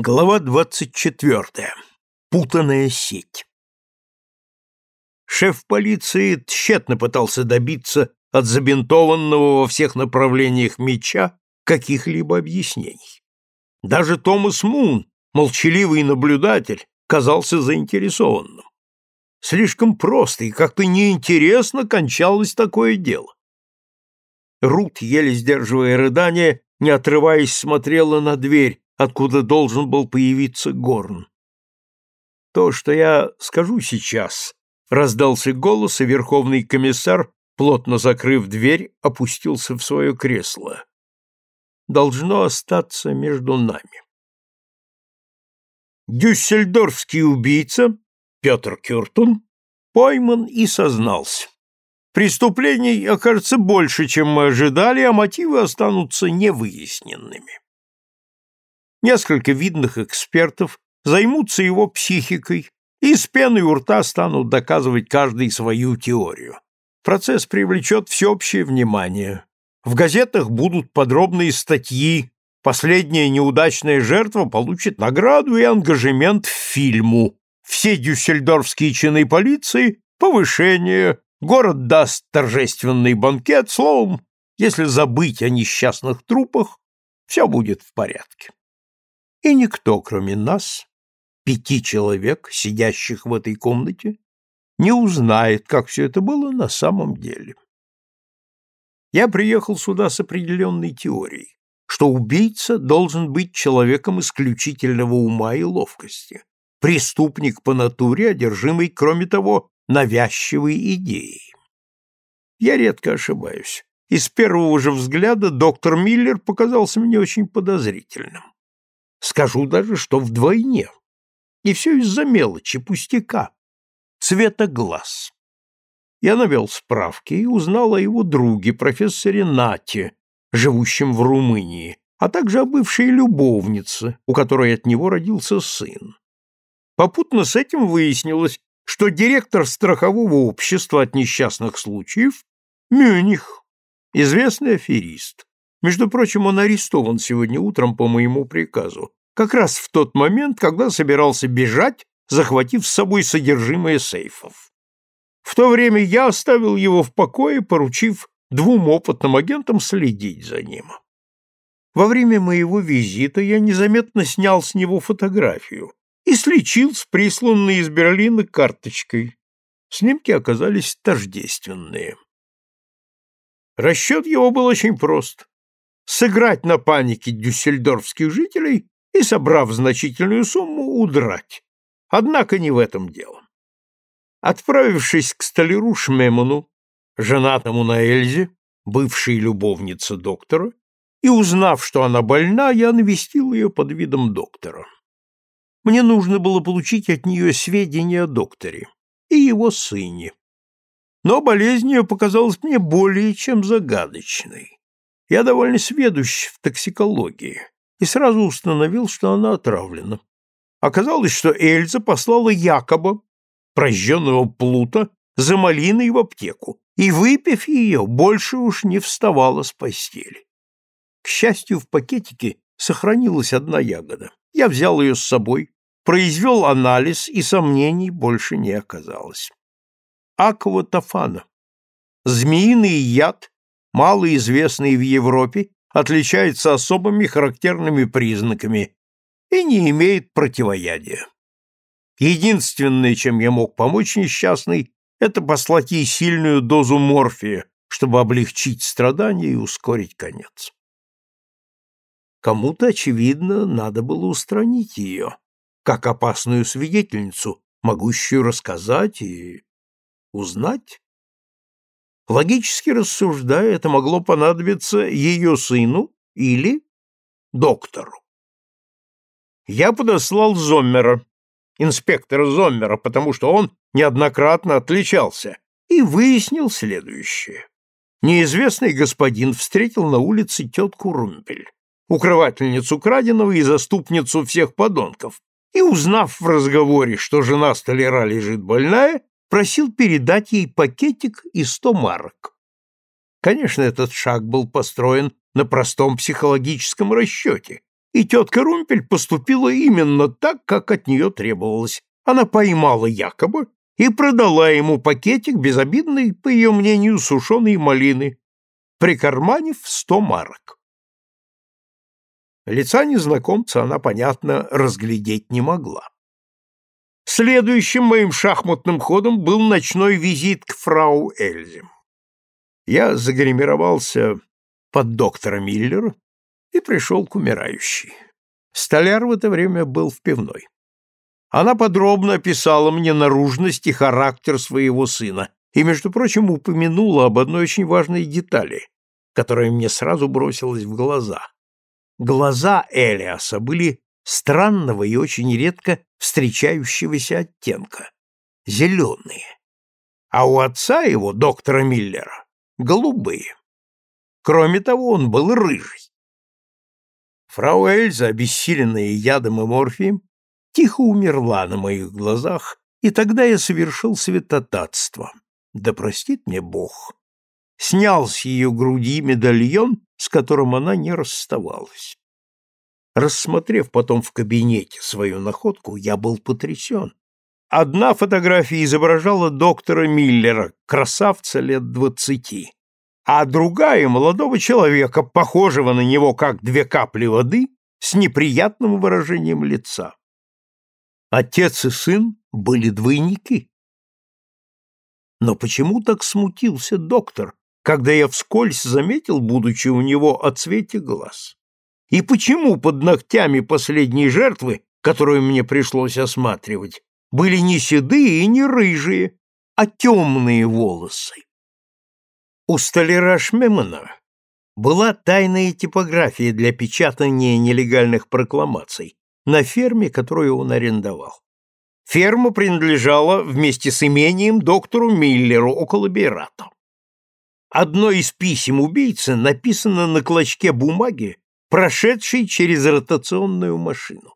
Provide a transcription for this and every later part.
Глава двадцать четвертая. Путанная сеть. Шеф полиции тщетно пытался добиться от забинтованного во всех направлениях меча каких-либо объяснений. Даже Томас Мун, молчаливый наблюдатель, казался заинтересованным. Слишком просто и как-то неинтересно кончалось такое дело. Рут, еле сдерживая рыдание, не отрываясь, смотрела на дверь, откуда должен был появиться Горн. То, что я скажу сейчас, раздался голос, и верховный комиссар, плотно закрыв дверь, опустился в свое кресло. Должно остаться между нами. Дюссельдорфский убийца Петр Кюртун пойман и сознался. Преступлений окажется больше, чем мы ожидали, а мотивы останутся невыясненными. Несколько видных экспертов займутся его психикой и с пеной у рта станут доказывать каждый свою теорию. Процесс привлечет всеобщее внимание. В газетах будут подробные статьи, последняя неудачная жертва получит награду и ангажемент в фильму. Все дюссельдорфские чины полиции – повышение, город даст торжественный банкет, словом, если забыть о несчастных трупах, все будет в порядке и никто, кроме нас, пяти человек, сидящих в этой комнате, не узнает, как все это было на самом деле. Я приехал сюда с определенной теорией, что убийца должен быть человеком исключительного ума и ловкости, преступник по натуре, одержимый, кроме того, навязчивой идеей. Я редко ошибаюсь, и с первого же взгляда доктор Миллер показался мне очень подозрительным. Скажу даже, что вдвойне. И все из-за мелочи, пустяка. Цвета глаз. Я навел справки и узнал о его друге, профессоре Нате, живущем в Румынии, а также о бывшей любовнице, у которой от него родился сын. Попутно с этим выяснилось, что директор страхового общества от несчастных случаев – Мюних, известный аферист. Между прочим, он арестован сегодня утром по моему приказу, как раз в тот момент, когда собирался бежать, захватив с собой содержимое сейфов. В то время я оставил его в покое, поручив двум опытным агентам следить за ним. Во время моего визита я незаметно снял с него фотографию и сличил с присланной из Берлина карточкой. Снимки оказались тождественные. Расчет его был очень прост сыграть на панике дюссельдорфских жителей и, собрав значительную сумму, удрать. Однако не в этом дело. Отправившись к столяру Шмемону, женатому на Эльзе, бывшей любовнице доктора, и узнав, что она больна, я навестил ее под видом доктора. Мне нужно было получить от нее сведения о докторе и его сыне. Но болезнь ее показалась мне более чем загадочной. Я довольно сведущ в токсикологии и сразу установил, что она отравлена. Оказалось, что Эльза послала якобы прожженного плута за малиной в аптеку, и, выпив ее, больше уж не вставала с постели. К счастью, в пакетике сохранилась одна ягода. Я взял ее с собой, произвел анализ, и сомнений больше не оказалось. Акватофана. Змеиный яд, малоизвестный в Европе, отличается особыми характерными признаками и не имеет противоядия. Единственное, чем я мог помочь несчастной, это послать ей сильную дозу морфия, чтобы облегчить страдания и ускорить конец. Кому-то, очевидно, надо было устранить ее, как опасную свидетельницу, могущую рассказать и узнать. Логически рассуждая, это могло понадобиться ее сыну или доктору. Я подослал Зоммера, инспектора Зоммера, потому что он неоднократно отличался, и выяснил следующее. Неизвестный господин встретил на улице тетку Румпель, укрывательницу краденого и заступницу всех подонков, и, узнав в разговоре, что жена столяра лежит больная, просил передать ей пакетик и сто марок. Конечно, этот шаг был построен на простом психологическом расчете, и тетка Румпель поступила именно так, как от нее требовалось. Она поймала якобы и продала ему пакетик безобидной, по ее мнению, сушеной малины, прикарманив сто марок. Лица незнакомца она, понятно, разглядеть не могла. Следующим моим шахматным ходом был ночной визит к фрау Эльзе. Я загримировался под доктора Миллера и пришел к умирающей. Столяр в это время был в пивной. Она подробно описала мне наружность и характер своего сына и, между прочим, упомянула об одной очень важной детали, которая мне сразу бросилась в глаза. Глаза Элиаса были странного и очень редко встречающегося оттенка — зеленые, а у отца его, доктора Миллера, голубые. Кроме того, он был рыжий. Фрау Эльза, обессиленная ядом и морфием, тихо умерла на моих глазах, и тогда я совершил святотатство. Да простит мне Бог. Снял с ее груди медальон, с которым она не расставалась. Рассмотрев потом в кабинете свою находку, я был потрясен. Одна фотография изображала доктора Миллера, красавца лет двадцати, а другая — молодого человека, похожего на него как две капли воды, с неприятным выражением лица. Отец и сын были двойники. Но почему так смутился доктор, когда я вскользь заметил, будучи у него о цвете глаз? И почему под ногтями последней жертвы, которую мне пришлось осматривать, были не седые и не рыжие, а темные волосы? У столяра Шмемана была тайная типография для печатания нелегальных прокламаций, на ферме, которую он арендовал. Ферма принадлежала вместе с имением доктору Миллеру около Бейрата. Одно из писем убийцы написано на клочке бумаги, прошедшей через ротационную машину.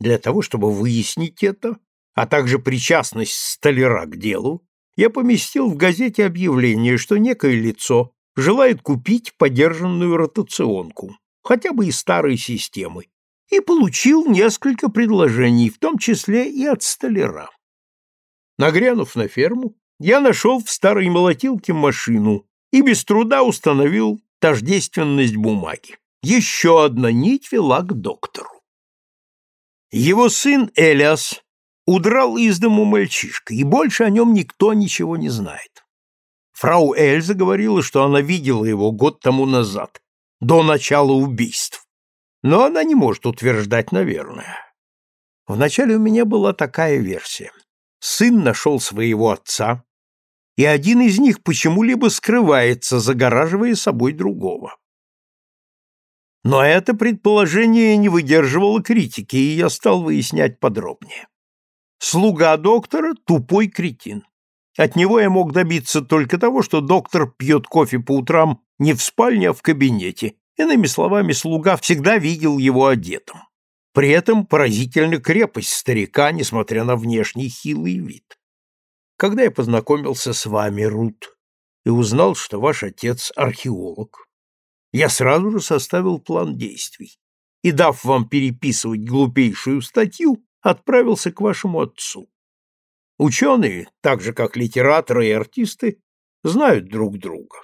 Для того, чтобы выяснить это, а также причастность столяра к делу, я поместил в газете объявление, что некое лицо желает купить подержанную ротационку, хотя бы и старой системы, и получил несколько предложений, в том числе и от столяра. Нагрянув на ферму, я нашел в старой молотилке машину и без труда установил тождественность бумаги. Еще одна нить вела к доктору. Его сын Элиас удрал из дому мальчишка, и больше о нем никто ничего не знает. Фрау Эльза говорила, что она видела его год тому назад, до начала убийств но она не может утверждать, наверное. Вначале у меня была такая версия. Сын нашел своего отца, и один из них почему-либо скрывается, загораживая собой другого. Но это предположение не выдерживало критики, и я стал выяснять подробнее. Слуга доктора — тупой кретин. От него я мог добиться только того, что доктор пьет кофе по утрам не в спальне, а в кабинете, Иными словами, слуга всегда видел его одетым. При этом поразительна крепость старика, несмотря на внешний хилый вид. Когда я познакомился с вами, Рут, и узнал, что ваш отец археолог, я сразу же составил план действий и, дав вам переписывать глупейшую статью, отправился к вашему отцу. Ученые, так же как литераторы и артисты, знают друг друга.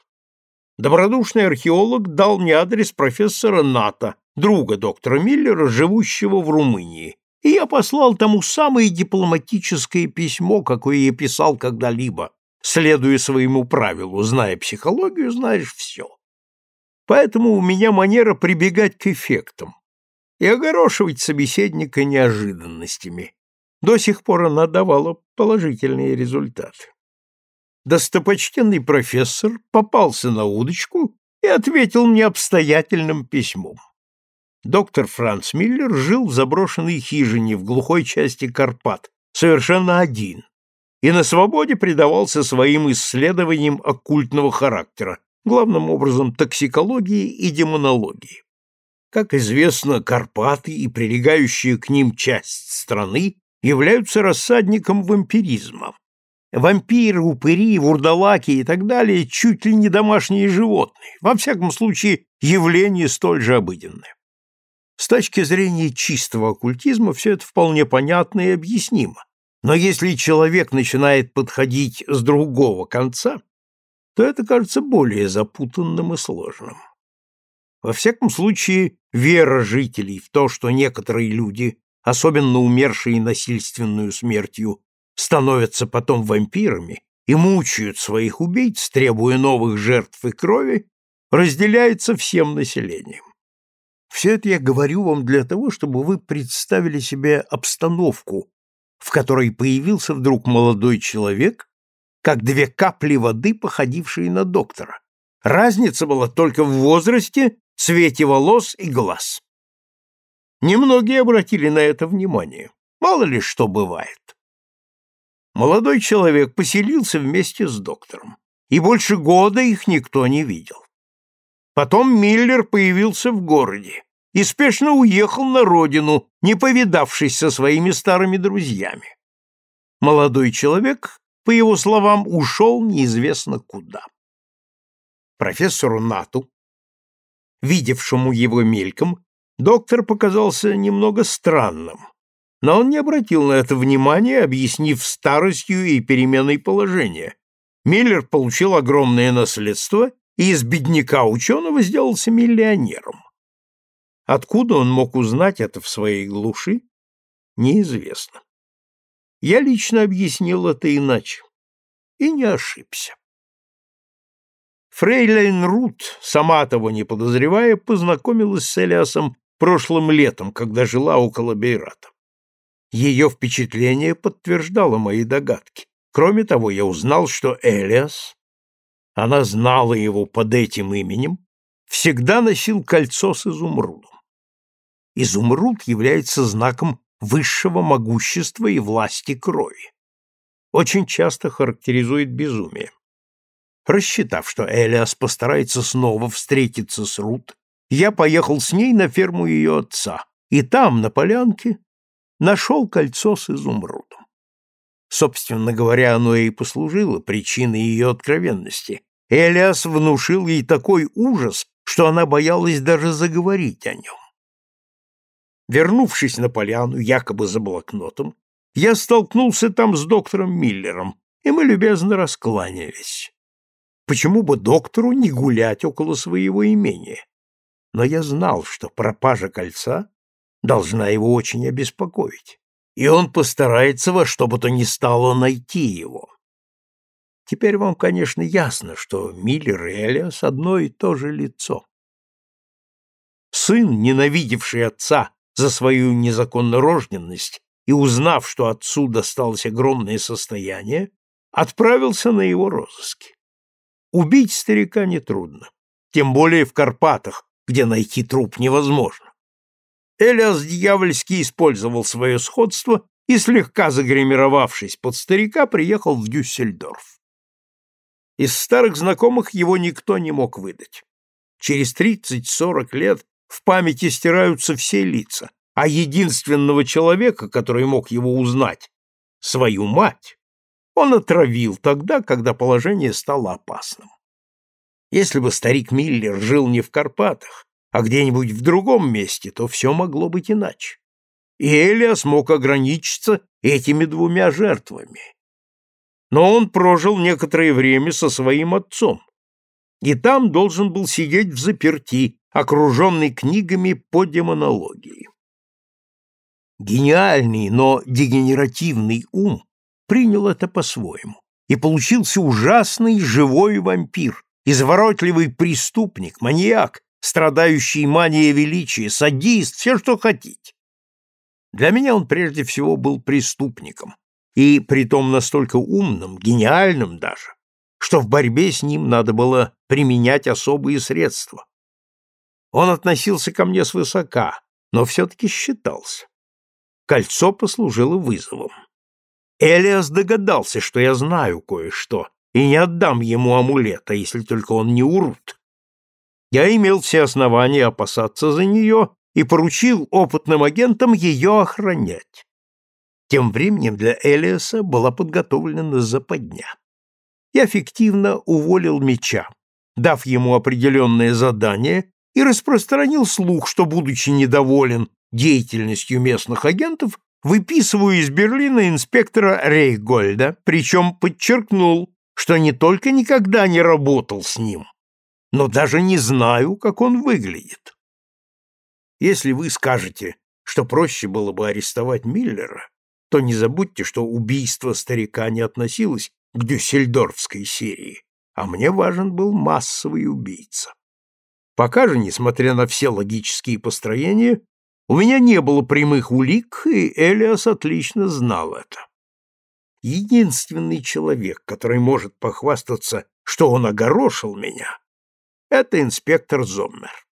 Добродушный археолог дал мне адрес профессора Ната, друга доктора Миллера, живущего в Румынии, и я послал тому самое дипломатическое письмо, какое я писал когда-либо, следуя своему правилу, зная психологию, знаешь все. Поэтому у меня манера прибегать к эффектам и огорошивать собеседника неожиданностями. До сих пор она давала положительные результаты достопочтенный профессор попался на удочку и ответил мне обстоятельным письмом. Доктор Франц Миллер жил в заброшенной хижине в глухой части Карпат, совершенно один, и на свободе предавался своим исследованиям оккультного характера, главным образом токсикологии и демонологии. Как известно, Карпаты и прилегающая к ним часть страны являются рассадником вампиризма, Вампиры, упыри, вурдалаки и так далее чуть ли не домашние животные, во всяком случае явление столь же обыденное. С точки зрения чистого оккультизма все это вполне понятно и объяснимо. Но если человек начинает подходить с другого конца, то это кажется более запутанным и сложным. Во всяком случае, вера жителей в то, что некоторые люди, особенно умершие насильственную смертью, становятся потом вампирами и мучают своих убийц, требуя новых жертв и крови, разделяется всем населением. Все это я говорю вам для того, чтобы вы представили себе обстановку, в которой появился вдруг молодой человек, как две капли воды, походившие на доктора. Разница была только в возрасте, цвете волос и глаз. Немногие обратили на это внимание. Мало ли что бывает. Молодой человек поселился вместе с доктором, и больше года их никто не видел. Потом Миллер появился в городе и спешно уехал на родину, не повидавшись со своими старыми друзьями. Молодой человек, по его словам, ушел неизвестно куда. Профессору Нату, видевшему его мельком, доктор показался немного странным, но он не обратил на это внимания, объяснив старостью и переменой положения. Миллер получил огромное наследство и из бедняка ученого сделался миллионером. Откуда он мог узнать это в своей глуши, неизвестно. Я лично объяснил это иначе и не ошибся. Фрейлейн Рут, сама того не подозревая, познакомилась с Элиасом прошлым летом, когда жила около Бейрата. Ее впечатление подтверждало мои догадки. Кроме того, я узнал, что Элиас она знала его под этим именем, всегда носил кольцо с изумрудом. Изумруд является знаком высшего могущества и власти крови. Очень часто характеризует безумие. Рассчитав, что Элиас постарается снова встретиться с Рут, я поехал с ней на ферму ее отца, и там, на полянке, нашел кольцо с изумрудом. Собственно говоря, оно и послужило причиной ее откровенности. Элиас внушил ей такой ужас, что она боялась даже заговорить о нем. Вернувшись на поляну, якобы за блокнотом, я столкнулся там с доктором Миллером, и мы любезно раскланялись. Почему бы доктору не гулять около своего имения? Но я знал, что пропажа кольца должна его очень обеспокоить и он постарается во что бы то ни стало найти его. Теперь вам, конечно, ясно, что Миллер и Элиас одно и то же лицо. Сын, ненавидевший отца за свою незаконнорожденность и узнав, что отцу досталось огромное состояние, отправился на его розыски. Убить старика нетрудно, тем более в Карпатах, где найти труп невозможно. Элиас дьявольски использовал свое сходство и, слегка загримировавшись под старика, приехал в Дюссельдорф. Из старых знакомых его никто не мог выдать. Через 30-40 лет в памяти стираются все лица, а единственного человека, который мог его узнать, свою мать, он отравил тогда, когда положение стало опасным. Если бы старик Миллер жил не в Карпатах, а где-нибудь в другом месте, то все могло быть иначе. И Элиас мог ограничиться этими двумя жертвами. Но он прожил некоторое время со своим отцом, и там должен был сидеть в заперти, окруженный книгами по демонологии. Гениальный, но дегенеративный ум принял это по-своему, и получился ужасный живой вампир, изворотливый преступник, маньяк, страдающий манией величия, садист, все, что хотите. Для меня он прежде всего был преступником, и притом настолько умным, гениальным даже, что в борьбе с ним надо было применять особые средства. Он относился ко мне свысока, но все-таки считался. Кольцо послужило вызовом. Элиас догадался, что я знаю кое-что, и не отдам ему амулета, если только он не урод я имел все основания опасаться за нее и поручил опытным агентам ее охранять. Тем временем для Элиаса была подготовлена западня. Я фиктивно уволил меча, дав ему определенное задание и распространил слух, что, будучи недоволен деятельностью местных агентов, выписываю из Берлина инспектора Рейхгольда, причем подчеркнул, что не только никогда не работал с ним, но даже не знаю, как он выглядит. Если вы скажете, что проще было бы арестовать Миллера, то не забудьте, что убийство старика не относилось к дюссельдорфской серии, а мне важен был массовый убийца. Пока же, несмотря на все логические построения, у меня не было прямых улик, и Элиас отлично знал это. Единственный человек, который может похвастаться, что он огорошил меня, это инспектор Зоммер.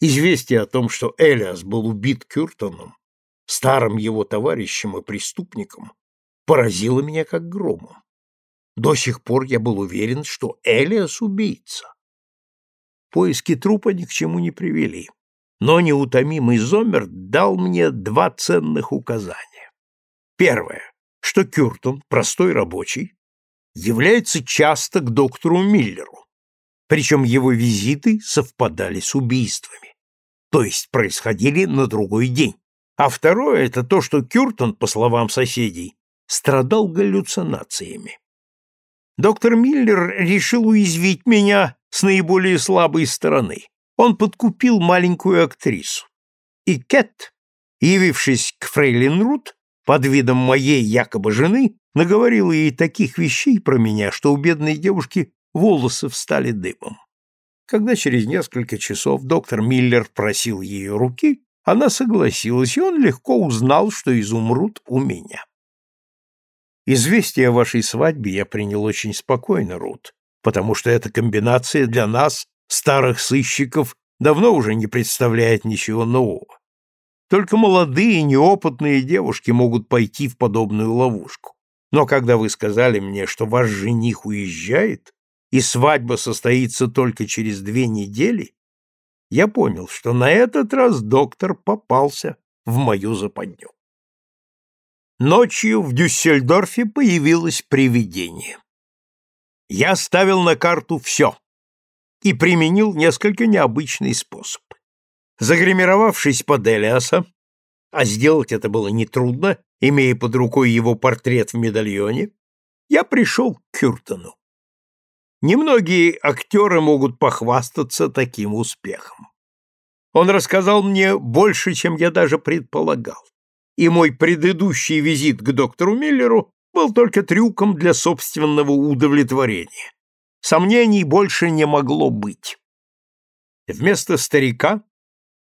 Известие о том, что Элиас был убит Кюртоном, старым его товарищем и преступником, поразило меня как громом. До сих пор я был уверен, что Элиас убийца. Поиски трупа ни к чему не привели, но неутомимый Зомер дал мне два ценных указания. Первое, что Кюртон, простой рабочий, является часто к доктору Миллеру, причем его визиты совпадали с убийствами, то есть происходили на другой день. А второе – это то, что Кюртон, по словам соседей, страдал галлюцинациями. Доктор Миллер решил уязвить меня с наиболее слабой стороны. Он подкупил маленькую актрису. И Кэт, явившись к Фрейлин Рут, под видом моей якобы жены, наговорила ей таких вещей про меня, что у бедной девушки волосы встали дыбом. Когда через несколько часов доктор Миллер просил ее руки, она согласилась, и он легко узнал, что изумруд у меня. Известие о вашей свадьбе я принял очень спокойно, Рут, потому что эта комбинация для нас, старых сыщиков, давно уже не представляет ничего нового. Только молодые, неопытные девушки могут пойти в подобную ловушку. Но когда вы сказали мне, что ваш жених уезжает, и свадьба состоится только через две недели, я понял, что на этот раз доктор попался в мою западню. Ночью в Дюссельдорфе появилось привидение. Я ставил на карту все и применил несколько необычный способ. Загримировавшись под Элиаса, а сделать это было нетрудно, имея под рукой его портрет в медальоне, я пришел к Кюртону. Немногие актеры могут похвастаться таким успехом. Он рассказал мне больше, чем я даже предполагал, и мой предыдущий визит к доктору Миллеру был только трюком для собственного удовлетворения. Сомнений больше не могло быть. Вместо старика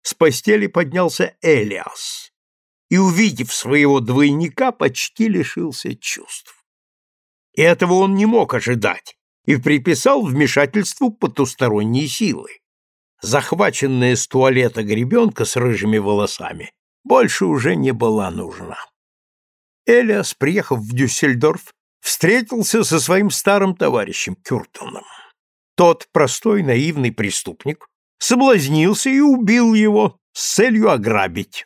с постели поднялся Элиас и, увидев своего двойника, почти лишился чувств. И этого он не мог ожидать, и приписал вмешательству потусторонней силы. Захваченная с туалета гребенка с рыжими волосами больше уже не была нужна. Элиас, приехав в Дюссельдорф, встретился со своим старым товарищем Кюртоном. Тот, простой наивный преступник, соблазнился и убил его с целью ограбить.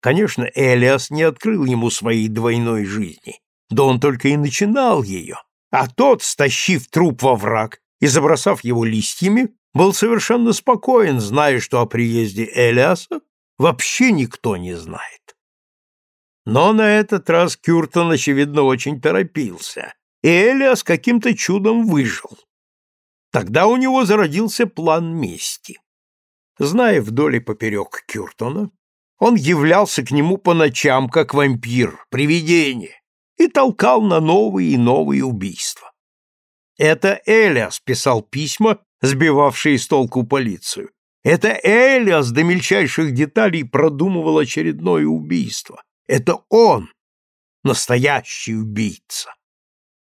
Конечно, Элиас не открыл ему своей двойной жизни, да он только и начинал ее, а тот, стащив труп во враг и забросав его листьями, был совершенно спокоен, зная, что о приезде Элиаса вообще никто не знает. Но на этот раз Кюртон, очевидно, очень торопился, и Элиас каким-то чудом выжил. Тогда у него зародился план мести. Зная вдоль и поперек Кюртона, он являлся к нему по ночам, как вампир, привидение, и толкал на новые и новые убийства. Это Элиас писал письма, сбивавшие с толку полицию. Это Элиас до мельчайших деталей продумывал очередное убийство. Это он, настоящий убийца.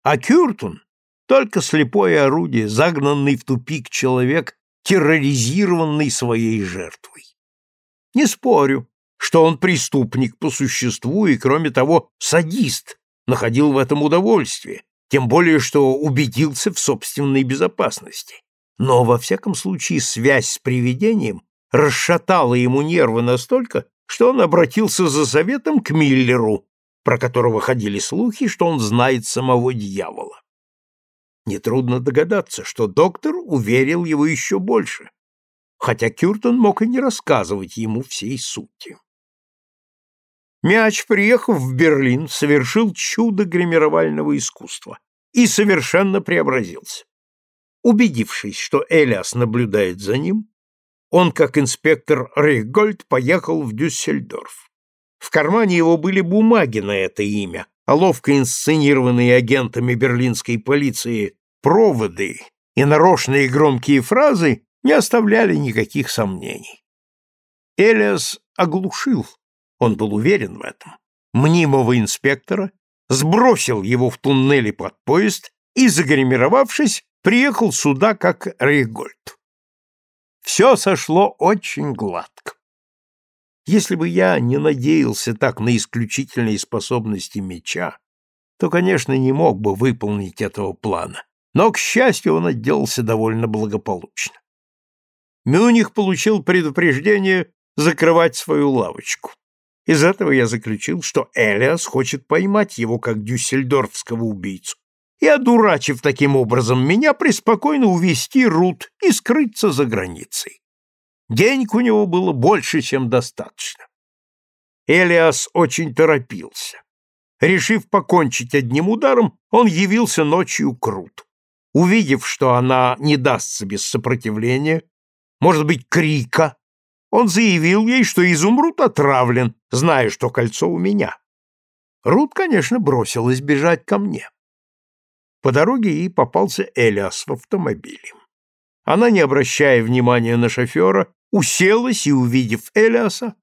А Кюртун — только слепое орудие, загнанный в тупик человек, терроризированный своей жертвой. Не спорю, что он преступник по существу и, кроме того, садист, находил в этом удовольствие, тем более что убедился в собственной безопасности. Но, во всяком случае, связь с привидением расшатала ему нервы настолько, что он обратился за советом к Миллеру, про которого ходили слухи, что он знает самого дьявола. Нетрудно догадаться, что доктор уверил его еще больше, хотя Кюртон мог и не рассказывать ему всей сути. Мяч, приехав в Берлин, совершил чудо гримировального искусства и совершенно преобразился. Убедившись, что Элиас наблюдает за ним, он, как инспектор Рейхгольд, поехал в Дюссельдорф. В кармане его были бумаги на это имя, а ловко инсценированные агентами берлинской полиции проводы и нарочные громкие фразы не оставляли никаких сомнений. Элиас оглушил, он был уверен в этом, мнимого инспектора, сбросил его в туннеле под поезд и, загримировавшись, приехал сюда как Рейгольд. Все сошло очень гладко. Если бы я не надеялся так на исключительные способности меча, то, конечно, не мог бы выполнить этого плана. Но, к счастью, он отделался довольно благополучно. Мюних получил предупреждение закрывать свою лавочку. Из этого я заключил, что Элиас хочет поймать его как дюссельдорфского убийцу и, одурачив таким образом меня, преспокойно увести Рут и скрыться за границей. Денег у него было больше, чем достаточно. Элиас очень торопился. Решив покончить одним ударом, он явился ночью к Рут. Увидев, что она не дастся без сопротивления, может быть, крика, он заявил ей, что изумруд отравлен, зная, что кольцо у меня. Рут, конечно, бросилась бежать ко мне. По дороге ей попался Элиас в автомобиле. Она, не обращая внимания на шофера, уселась и, увидев Элиаса,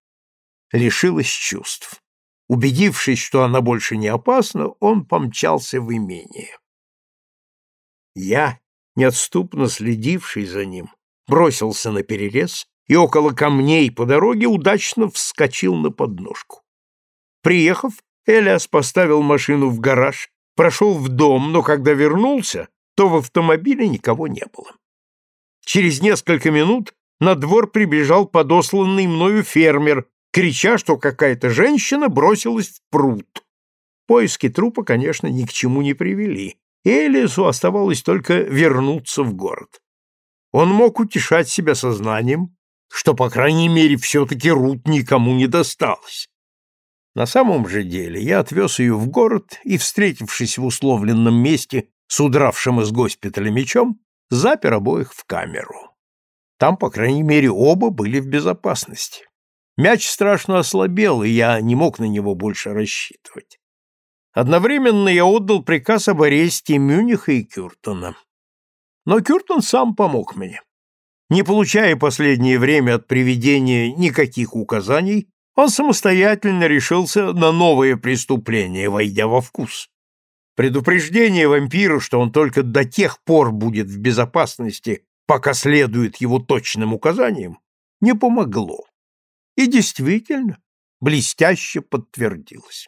лишилась чувств. Убедившись, что она больше не опасна, он помчался в имение. Я, неотступно следивший за ним, бросился на перерез и около камней по дороге удачно вскочил на подножку. Приехав, Элиас поставил машину в гараж, прошел в дом, но когда вернулся, то в автомобиле никого не было. Через несколько минут на двор прибежал подосланный мною фермер, крича, что какая-то женщина бросилась в пруд. Поиски трупа, конечно, ни к чему не привели, и Элиасу оставалось только вернуться в город. Он мог утешать себя сознанием, что, по крайней мере, все-таки Рут никому не досталась. На самом же деле я отвез ее в город и, встретившись в условленном месте с удравшим из госпиталя мечом, запер обоих в камеру. Там, по крайней мере, оба были в безопасности. Мяч страшно ослабел, и я не мог на него больше рассчитывать. Одновременно я отдал приказ об аресте Мюниха и Кюртона. Но Кюртон сам помог мне. Не получая последнее время от привидения никаких указаний, он самостоятельно решился на новое преступление, войдя во вкус. Предупреждение вампира, что он только до тех пор будет в безопасности, пока следует его точным указаниям, не помогло. И действительно, блестяще подтвердилось.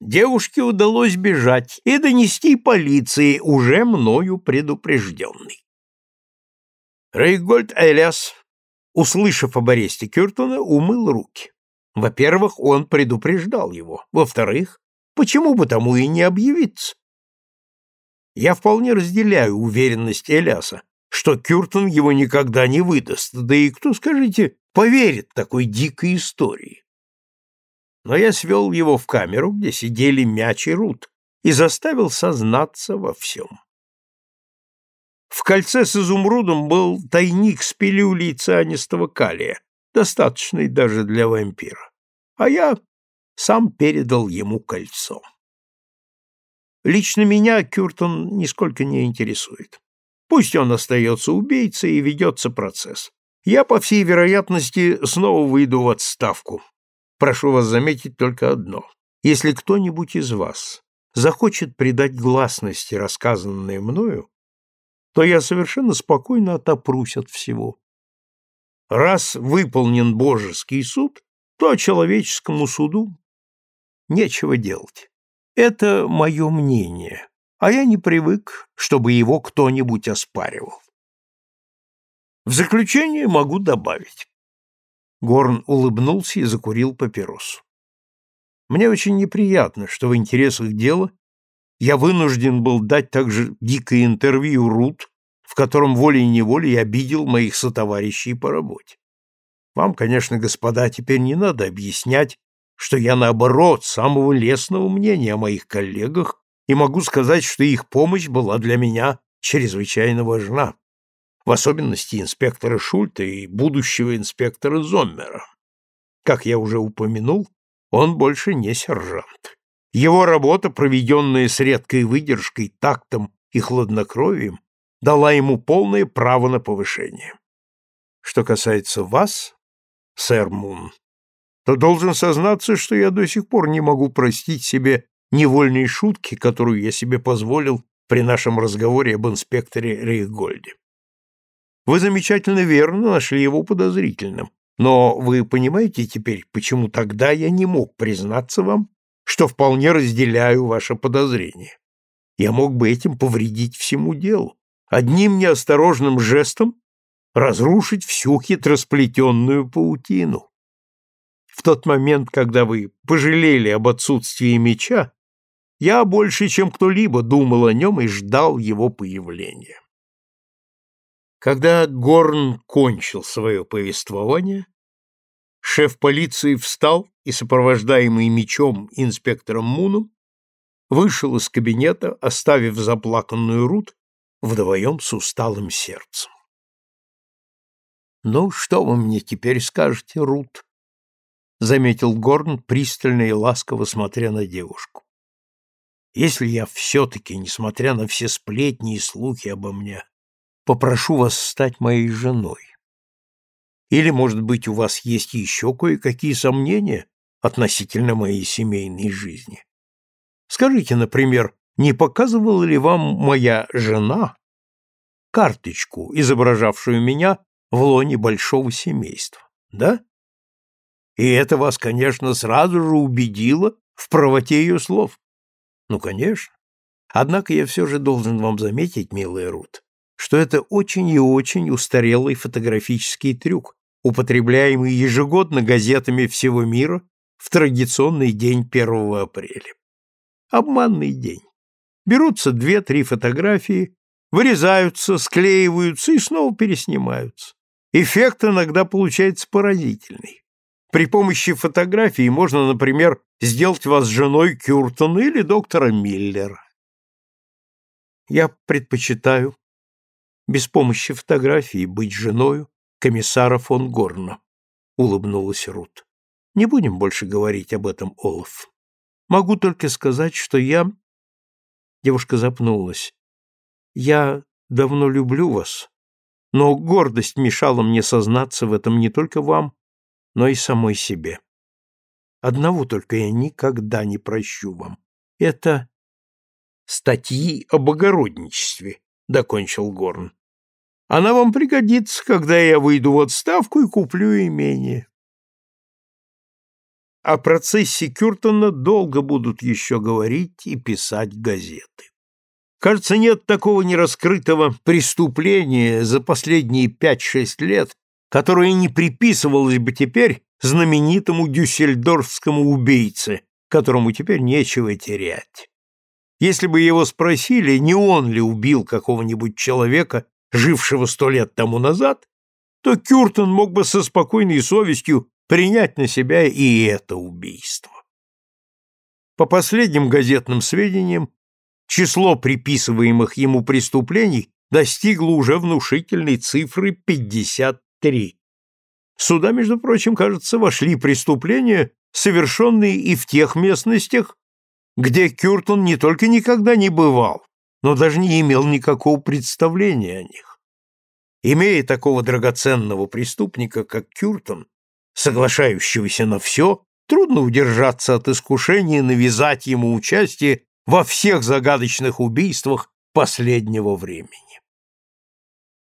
Девушке удалось бежать и донести полиции, уже мною предупрежденный. Рейгольд Элиас, услышав об аресте Кюртона, умыл руки. Во-первых, он предупреждал его. Во-вторых, Почему бы тому и не объявиться? Я вполне разделяю уверенность Эляса, что Кюртон его никогда не выдаст, да и кто, скажите, поверит такой дикой истории. Но я свел его в камеру, где сидели мяч и Рут, и заставил сознаться во всем. В кольце с изумрудом был тайник с пилюлей цианистого калия, достаточный даже для вампира. А я сам передал ему кольцо. Лично меня Кюртон нисколько не интересует. Пусть он остается убийцей и ведется процесс. Я, по всей вероятности, снова выйду в отставку. Прошу вас заметить только одно. Если кто-нибудь из вас захочет придать гласности рассказанное мною, то я совершенно спокойно отопрусь от всего. Раз выполнен божеский суд, то человеческому суду Нечего делать. Это мое мнение, а я не привык, чтобы его кто-нибудь оспаривал. В заключение могу добавить. Горн улыбнулся и закурил папиросу. Мне очень неприятно, что в интересах дела я вынужден был дать также дикое интервью Рут, в котором волей-неволей обидел моих сотоварищей по работе. Вам, конечно, господа, теперь не надо объяснять, что я, наоборот, самого лестного мнения о моих коллегах и могу сказать, что их помощь была для меня чрезвычайно важна, в особенности инспектора Шульта и будущего инспектора Зоммера. Как я уже упомянул, он больше не сержант. Его работа, проведенная с редкой выдержкой, тактом и хладнокровием, дала ему полное право на повышение. Что касается вас, сэр Мун, то должен сознаться, что я до сих пор не могу простить себе невольной шутки, которую я себе позволил при нашем разговоре об инспекторе Рейхгольде. Вы замечательно верно нашли его подозрительным, но вы понимаете теперь, почему тогда я не мог признаться вам, что вполне разделяю ваше подозрение. Я мог бы этим повредить всему делу, одним неосторожным жестом разрушить всю хитросплетенную паутину. В тот момент, когда вы пожалели об отсутствии меча, я больше, чем кто-либо, думал о нем и ждал его появления. Когда Горн кончил свое повествование, шеф полиции встал и, сопровождаемый мечом инспектором Муном, вышел из кабинета, оставив заплаканную Рут вдвоем с усталым сердцем. «Ну, что вы мне теперь скажете, Рут?» — заметил Горн, пристально и ласково смотря на девушку. «Если я все-таки, несмотря на все сплетни и слухи обо мне, попрошу вас стать моей женой. Или, может быть, у вас есть еще кое-какие сомнения относительно моей семейной жизни? Скажите, например, не показывала ли вам моя жена карточку, изображавшую меня в лоне большого семейства, да? И это вас, конечно, сразу же убедило в правоте ее слов. Ну, конечно. Однако я все же должен вам заметить, милая Рут, что это очень и очень устарелый фотографический трюк, употребляемый ежегодно газетами всего мира в традиционный день 1 апреля. Обманный день. Берутся две-три фотографии, вырезаются, склеиваются и снова переснимаются. Эффект иногда получается поразительный. При помощи фотографии можно, например, сделать вас женой Кюртона или доктора Миллера. Я предпочитаю без помощи фотографии быть женою комиссара фон Горна, улыбнулась Рут. Не будем больше говорить об этом, Олаф. Могу только сказать, что я Девушка запнулась. Я давно люблю вас, но гордость мешала мне сознаться в этом не только вам, но и самой себе. Одного только я никогда не прощу вам. Это статьи об огородничестве, докончил Горн. Она вам пригодится, когда я выйду в отставку и куплю имение. О процессе Кюртона долго будут еще говорить и писать газеты. Кажется, нет такого нераскрытого преступления за последние пять-шесть лет, которое не приписывалось бы теперь знаменитому дюссельдорфскому убийце, которому теперь нечего терять. Если бы его спросили, не он ли убил какого-нибудь человека, жившего сто лет тому назад, то Кюртон мог бы со спокойной совестью принять на себя и это убийство. По последним газетным сведениям, число приписываемых ему преступлений достигло уже внушительной цифры 53. Сюда, между прочим, кажется, вошли преступления, совершенные и в тех местностях, где Кюртон не только никогда не бывал, но даже не имел никакого представления о них. Имея такого драгоценного преступника, как Кюртон, соглашающегося на все, трудно удержаться от искушения навязать ему участие во всех загадочных убийствах последнего времени.